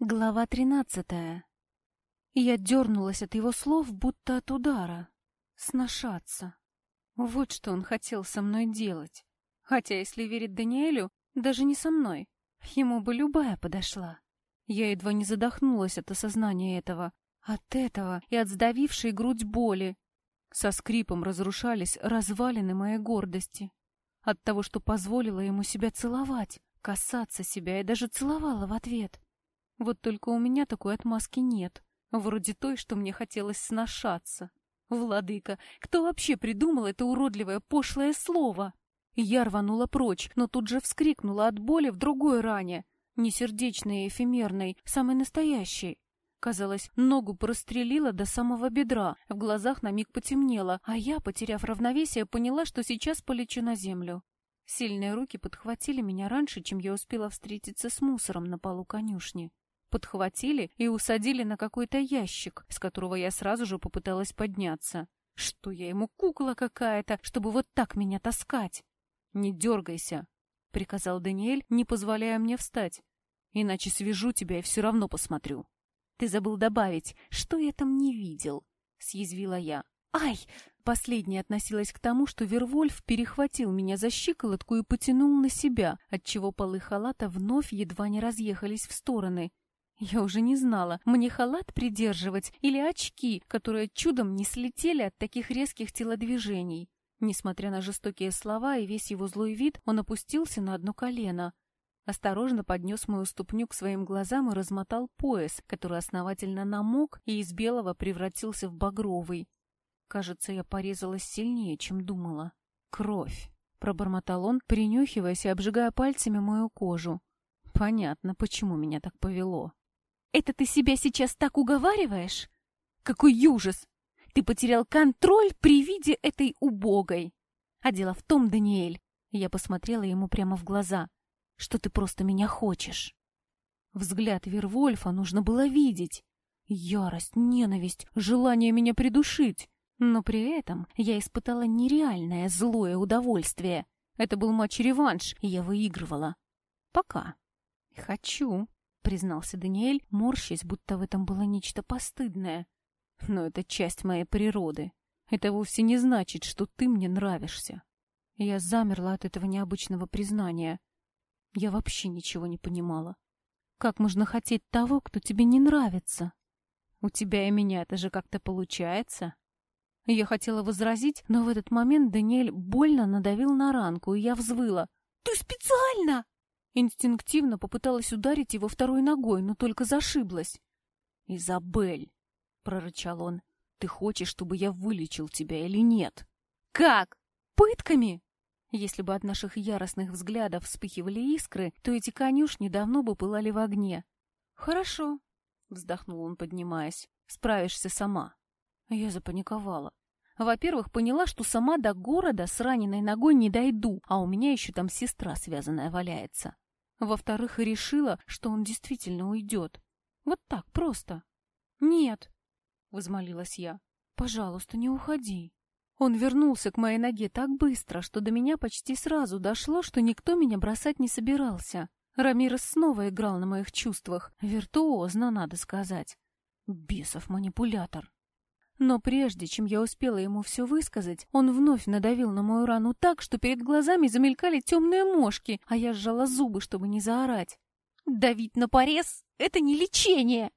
Глава тринадцатая. Я дернулась от его слов, будто от удара. Сношаться. Вот что он хотел со мной делать. Хотя, если верить Даниэлю, даже не со мной. Ему бы любая подошла. Я едва не задохнулась от осознания этого. От этого и от сдавившей грудь боли. Со скрипом разрушались развалины моей гордости. От того, что позволила ему себя целовать, касаться себя и даже целовала в ответ. Вот только у меня такой отмазки нет. Вроде той, что мне хотелось сношаться. Владыка, кто вообще придумал это уродливое пошлое слово? Я рванула прочь, но тут же вскрикнула от боли в другой ране. Не сердечной и эфемерной, самой настоящей. Казалось, ногу прострелила до самого бедра, в глазах на миг потемнело, а я, потеряв равновесие, поняла, что сейчас полечу на землю. Сильные руки подхватили меня раньше, чем я успела встретиться с мусором на полу конюшни подхватили и усадили на какой-то ящик, с которого я сразу же попыталась подняться. Что я ему кукла какая-то, чтобы вот так меня таскать? Не дергайся, приказал Даниэль, не позволяя мне встать. Иначе свяжу тебя и все равно посмотрю. Ты забыл добавить, что я там не видел, съязвила я. Ай! Последняя относилась к тому, что Вервольф перехватил меня за щиколотку и потянул на себя, отчего полы халата вновь едва не разъехались в стороны. Я уже не знала, мне халат придерживать или очки, которые чудом не слетели от таких резких телодвижений. Несмотря на жестокие слова и весь его злой вид, он опустился на одно колено. Осторожно поднес мою ступню к своим глазам и размотал пояс, который основательно намок и из белого превратился в багровый. Кажется, я порезалась сильнее, чем думала. Кровь. Пробормотал он, принюхиваясь и обжигая пальцами мою кожу. Понятно, почему меня так повело. Это ты себя сейчас так уговариваешь? Какой ужас! Ты потерял контроль при виде этой убогой. А дело в том, Даниэль, я посмотрела ему прямо в глаза, что ты просто меня хочешь. Взгляд Вервольфа нужно было видеть. Ярость, ненависть, желание меня придушить. Но при этом я испытала нереальное злое удовольствие. Это был матч-реванш, и я выигрывала. Пока. Хочу признался Даниэль, морщась, будто в этом было нечто постыдное. Но это часть моей природы. Это вовсе не значит, что ты мне нравишься. Я замерла от этого необычного признания. Я вообще ничего не понимала. Как можно хотеть того, кто тебе не нравится? У тебя и меня это же как-то получается. Я хотела возразить, но в этот момент Даниэль больно надавил на ранку, и я взвыла. «Ты специально!» Инстинктивно попыталась ударить его второй ногой, но только зашиблась. «Изабель!» — прорычал он. «Ты хочешь, чтобы я вылечил тебя или нет?» «Как? Пытками?» Если бы от наших яростных взглядов вспыхивали искры, то эти конюшни давно бы пылали в огне. «Хорошо», — вздохнул он, поднимаясь. «Справишься сама». Я запаниковала. Во-первых, поняла, что сама до города с раненой ногой не дойду, а у меня еще там сестра связанная валяется. Во-вторых, решила, что он действительно уйдет. Вот так просто. «Нет», — возмолилась я, — «пожалуйста, не уходи». Он вернулся к моей ноге так быстро, что до меня почти сразу дошло, что никто меня бросать не собирался. Рамирес снова играл на моих чувствах. Виртуозно, надо сказать. Бесов манипулятор. Но прежде чем я успела ему все высказать, он вновь надавил на мою рану так, что перед глазами замелькали темные мошки, а я сжала зубы, чтобы не заорать. «Давить на порез — это не лечение!»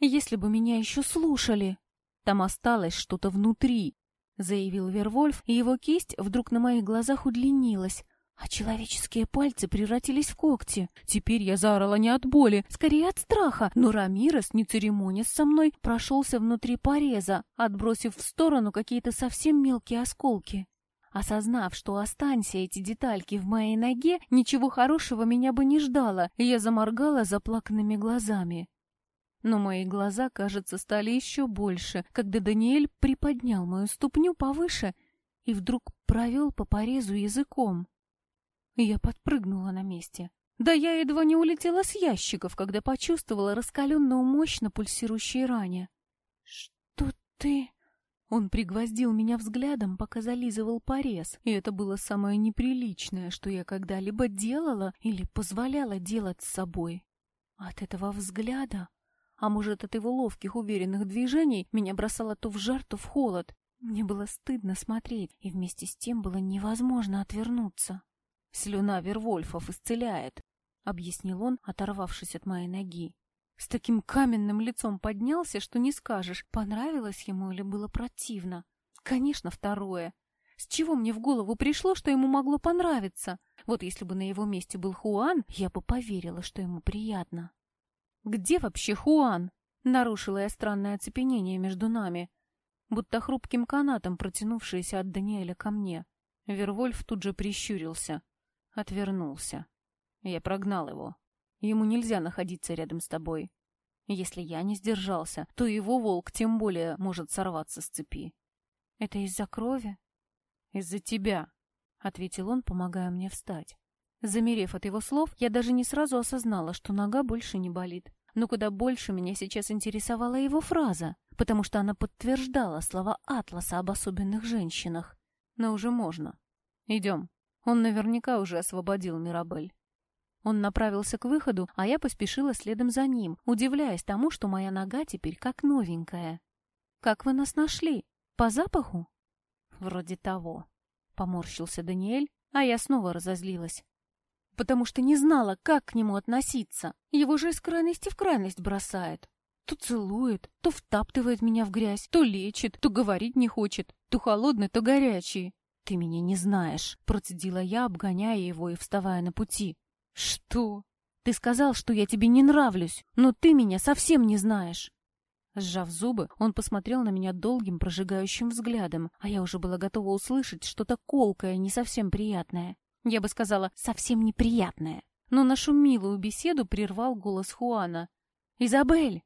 «Если бы меня еще слушали!» «Там осталось что-то внутри», — заявил Вервольф, и его кисть вдруг на моих глазах удлинилась, а человеческие пальцы превратились в когти. Теперь я заорала не от боли, скорее от страха, но Рамирес, не церемонясь со мной, прошелся внутри пореза, отбросив в сторону какие-то совсем мелкие осколки. Осознав, что останься эти детальки в моей ноге, ничего хорошего меня бы не ждало, и я заморгала заплаканными глазами. Но мои глаза, кажется, стали еще больше, когда Даниэль приподнял мою ступню повыше и вдруг провел по порезу языком. Я подпрыгнула на месте. Да я едва не улетела с ящиков, когда почувствовала раскаленную мощь на пульсирующей ране. «Что ты...» Он пригвоздил меня взглядом, пока зализывал порез, и это было самое неприличное, что я когда-либо делала или позволяла делать с собой. От этого взгляда, а может, от его ловких, уверенных движений, меня бросало то в жар, то в холод. Мне было стыдно смотреть, и вместе с тем было невозможно отвернуться. «Слюна Вервольфов исцеляет», — объяснил он, оторвавшись от моей ноги. С таким каменным лицом поднялся, что не скажешь, понравилось ему или было противно. Конечно, второе. С чего мне в голову пришло, что ему могло понравиться? Вот если бы на его месте был Хуан, я бы поверила, что ему приятно. «Где вообще Хуан?» — нарушила я странное оцепенение между нами будто хрупким канатом протянувшиеся от Даниэля ко мне. Вервольф тут же прищурился. Отвернулся. Я прогнал его. Ему нельзя находиться рядом с тобой. Если я не сдержался, то его волк тем более может сорваться с цепи. Это из-за крови? Из-за тебя, — ответил он, помогая мне встать. Замерев от его слов, я даже не сразу осознала, что нога больше не болит. Но куда больше меня сейчас интересовала его фраза потому что она подтверждала слова Атласа об особенных женщинах. Но уже можно. Идем. Он наверняка уже освободил Мирабель. Он направился к выходу, а я поспешила следом за ним, удивляясь тому, что моя нога теперь как новенькая. «Как вы нас нашли? По запаху?» «Вроде того», — поморщился Даниэль, а я снова разозлилась. «Потому что не знала, как к нему относиться. Его же из крайности в крайность бросает. То целует, то втаптывает меня в грязь, то лечит, то говорить не хочет, то холодный, то горячий. «Ты меня не знаешь», — процедила я, обгоняя его и вставая на пути. «Что? Ты сказал, что я тебе не нравлюсь, но ты меня совсем не знаешь». Сжав зубы, он посмотрел на меня долгим прожигающим взглядом, а я уже была готова услышать что-то колкое, не совсем приятное. Я бы сказала, совсем неприятное. Но нашу милую беседу прервал голос Хуана. «Изабель!»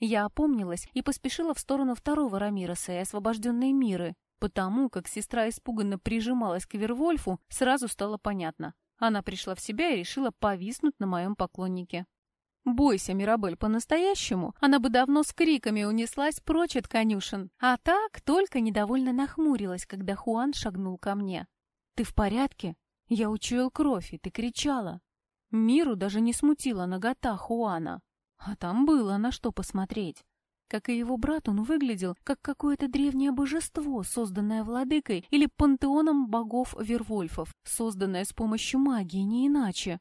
Я опомнилась и поспешила в сторону второго Рамироса и освобожденной Миры. Потому как сестра испуганно прижималась к Вервольфу, сразу стало понятно. Она пришла в себя и решила повиснуть на моем поклоннике. Бойся, Мирабель, по-настоящему, она бы давно с криками унеслась прочь от конюшен. А так только недовольно нахмурилась, когда Хуан шагнул ко мне. «Ты в порядке? Я учуял кровь, и ты кричала». Миру даже не смутила нагота Хуана. А там было на что посмотреть. Как и его брат, он выглядел как какое-то древнее божество, созданное владыкой или пантеоном богов-вервольфов, созданное с помощью магии, не иначе.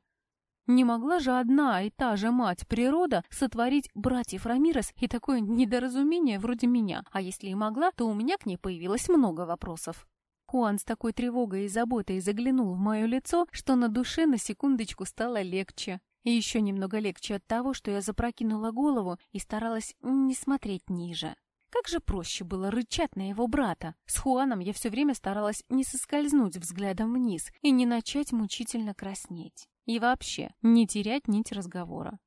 Не могла же одна и та же мать природа сотворить братьев Рамирес и такое недоразумение вроде меня, а если и могла, то у меня к ней появилось много вопросов. Хуан с такой тревогой и заботой заглянул в мое лицо, что на душе на секундочку стало легче. И еще немного легче от того, что я запрокинула голову и старалась не смотреть ниже. Как же проще было рычать на его брата. С Хуаном я все время старалась не соскользнуть взглядом вниз и не начать мучительно краснеть. И вообще, не терять нить разговора.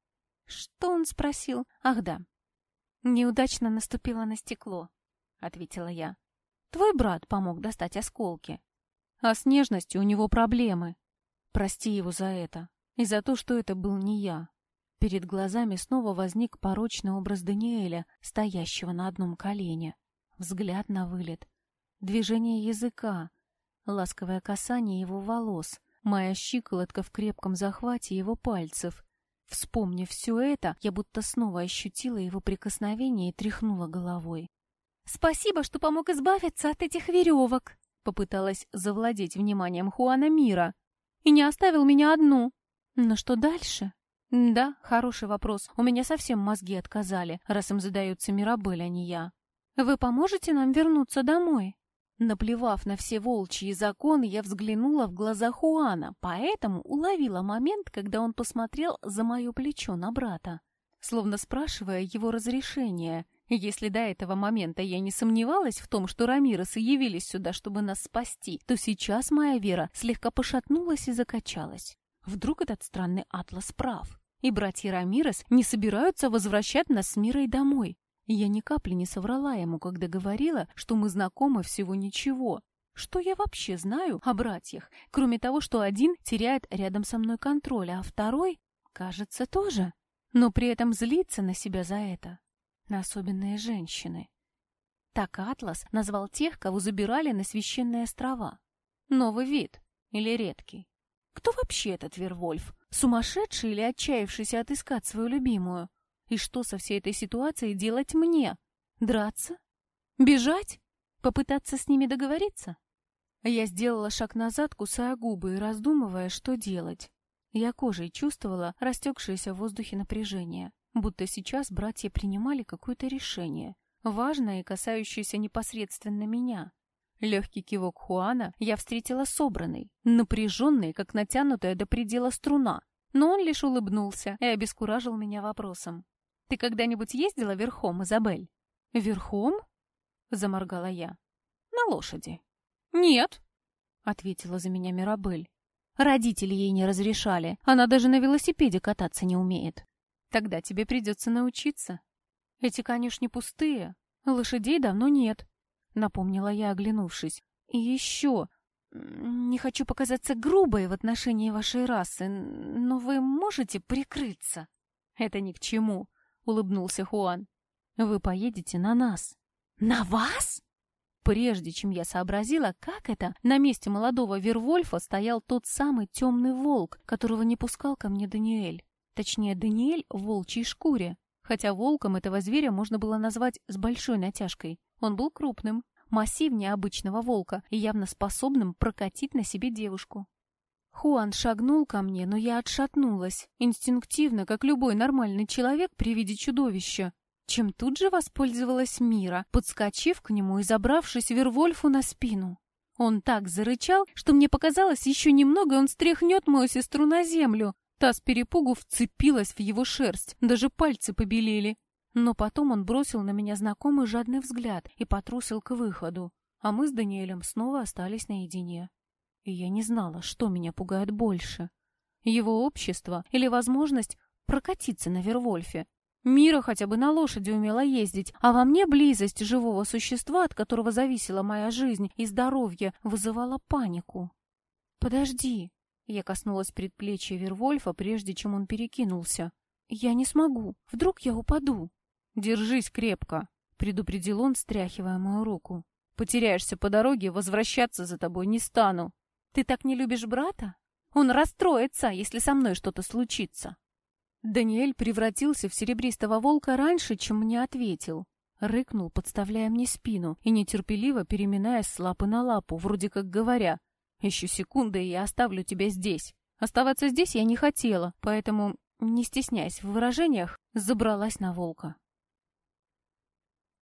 Что он спросил? Ах да. Неудачно наступила на стекло, ответила я. Твой брат помог достать осколки. А с нежностью у него проблемы. Прости его за это. И за то, что это был не я. Перед глазами снова возник порочный образ Даниэля, стоящего на одном колене. Взгляд на вылет. Движение языка. Ласковое касание его волос. Моя щиколотка в крепком захвате его пальцев. Вспомнив все это, я будто снова ощутила его прикосновение и тряхнула головой. «Спасибо, что помог избавиться от этих веревок!» Попыталась завладеть вниманием Хуана Мира. «И не оставил меня одну!» Но что дальше? Да, хороший вопрос. У меня совсем мозги отказали, раз им задаются Мирабель, а не я. Вы поможете нам вернуться домой? Наплевав на все волчьи законы, я взглянула в глаза Хуана, поэтому уловила момент, когда он посмотрел за мое плечо на брата, словно спрашивая его разрешения. Если до этого момента я не сомневалась в том, что Рамиросы явились сюда, чтобы нас спасти, то сейчас моя вера слегка пошатнулась и закачалась. Вдруг этот странный атлас прав, и братья Рамирес не собираются возвращать нас с Мирой домой. Я ни капли не соврала ему, когда говорила, что мы знакомы всего ничего. Что я вообще знаю о братьях, кроме того, что один теряет рядом со мной контроль, а второй, кажется, тоже. Но при этом злится на себя за это. На особенные женщины. Так Атлас назвал тех, кого забирали на священные острова. Новый вид или редкий. Кто вообще этот Вервольф? Сумасшедший или отчаявшийся отыскать свою любимую? И что со всей этой ситуацией делать мне? Драться? Бежать? Попытаться с ними договориться? Я сделала шаг назад, кусая губы и раздумывая, что делать. Я кожей чувствовала растекшееся в воздухе напряжение, будто сейчас братья принимали какое-то решение, важное и касающееся непосредственно меня. Легкий кивок Хуана я встретила собранный, напряженный, как натянутая до предела струна, но он лишь улыбнулся и обескуражил меня вопросом. «Ты когда-нибудь ездила верхом, Изабель?» «Верхом?» — заморгала я. «На лошади». «Нет», — ответила за меня Мирабель. «Родители ей не разрешали. Она даже на велосипеде кататься не умеет. Тогда тебе придется научиться. Эти конюшни пустые. Лошадей давно нет», — напомнила я, оглянувшись. «И еще...» «Не хочу показаться грубой в отношении вашей расы, но вы можете прикрыться?» «Это ни к чему», — улыбнулся Хуан. «Вы поедете на нас». «На вас?» Прежде чем я сообразила, как это, на месте молодого Вервольфа стоял тот самый темный волк, которого не пускал ко мне Даниэль. Точнее, Даниэль в волчьей шкуре. Хотя волком этого зверя можно было назвать с большой натяжкой. Он был крупным, массивнее обычного волка и явно способным прокатить на себе девушку. Хуан шагнул ко мне, но я отшатнулась, инстинктивно, как любой нормальный человек при виде чудовища чем тут же воспользовалась Мира, подскочив к нему и забравшись Вервольфу на спину. Он так зарычал, что мне показалось, еще немного он стряхнет мою сестру на землю. Та с перепугу вцепилась в его шерсть, даже пальцы побелели. Но потом он бросил на меня знакомый жадный взгляд и потрусил к выходу, а мы с Даниэлем снова остались наедине. И я не знала, что меня пугает больше. Его общество или возможность прокатиться на Вервольфе, Мира хотя бы на лошади умела ездить, а во мне близость живого существа, от которого зависела моя жизнь и здоровье, вызывала панику. «Подожди!» — я коснулась предплечья Вервольфа, прежде чем он перекинулся. «Я не смогу. Вдруг я упаду?» «Держись крепко!» — предупредил он, стряхивая мою руку. «Потеряешься по дороге, возвращаться за тобой не стану». «Ты так не любишь брата? Он расстроится, если со мной что-то случится». Даниэль превратился в серебристого волка раньше, чем мне ответил. Рыкнул, подставляя мне спину и нетерпеливо переминаясь с лапы на лапу, вроде как говоря, «Еще секунда, и я оставлю тебя здесь». Оставаться здесь я не хотела, поэтому, не стесняясь в выражениях, забралась на волка.